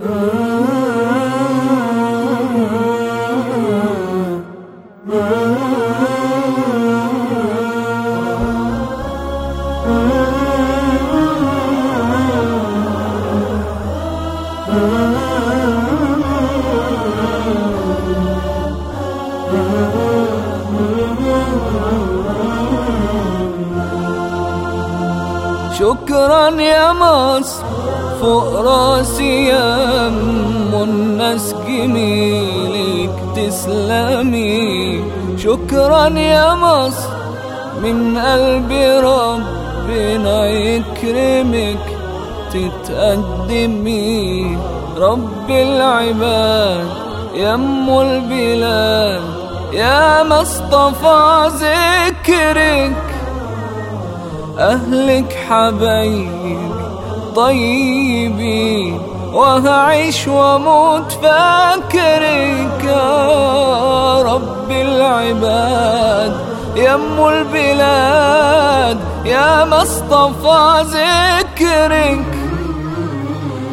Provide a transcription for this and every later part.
Oh شكرا يا مصر فوق راسي يا أم الناس جميلك تسلمي. شكرا يا مصر من قلبي ربنا يكرمك تتقدمي. رب العباد يا أم البلاد يا مصطفى ذكرك. أهلك حبايبي طيبين وهعيش وأموت فاكرك. يا رب العباد يا أم البلاد يا مصطفى ذكرك.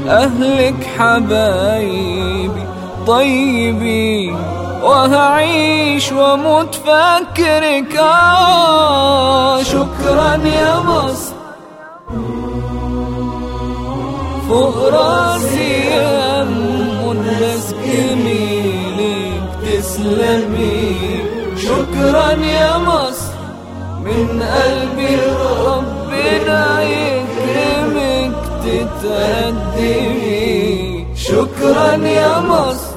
أهلك حبايبي طيبين وهعيش واموت فاكرك آه شكرا يا مصر. فوق راسي ام الناس جميلك تسلمي. شكرا يا مصر. من قلبي ربنا يكرمك تتقدمي. شكرا يا مصر.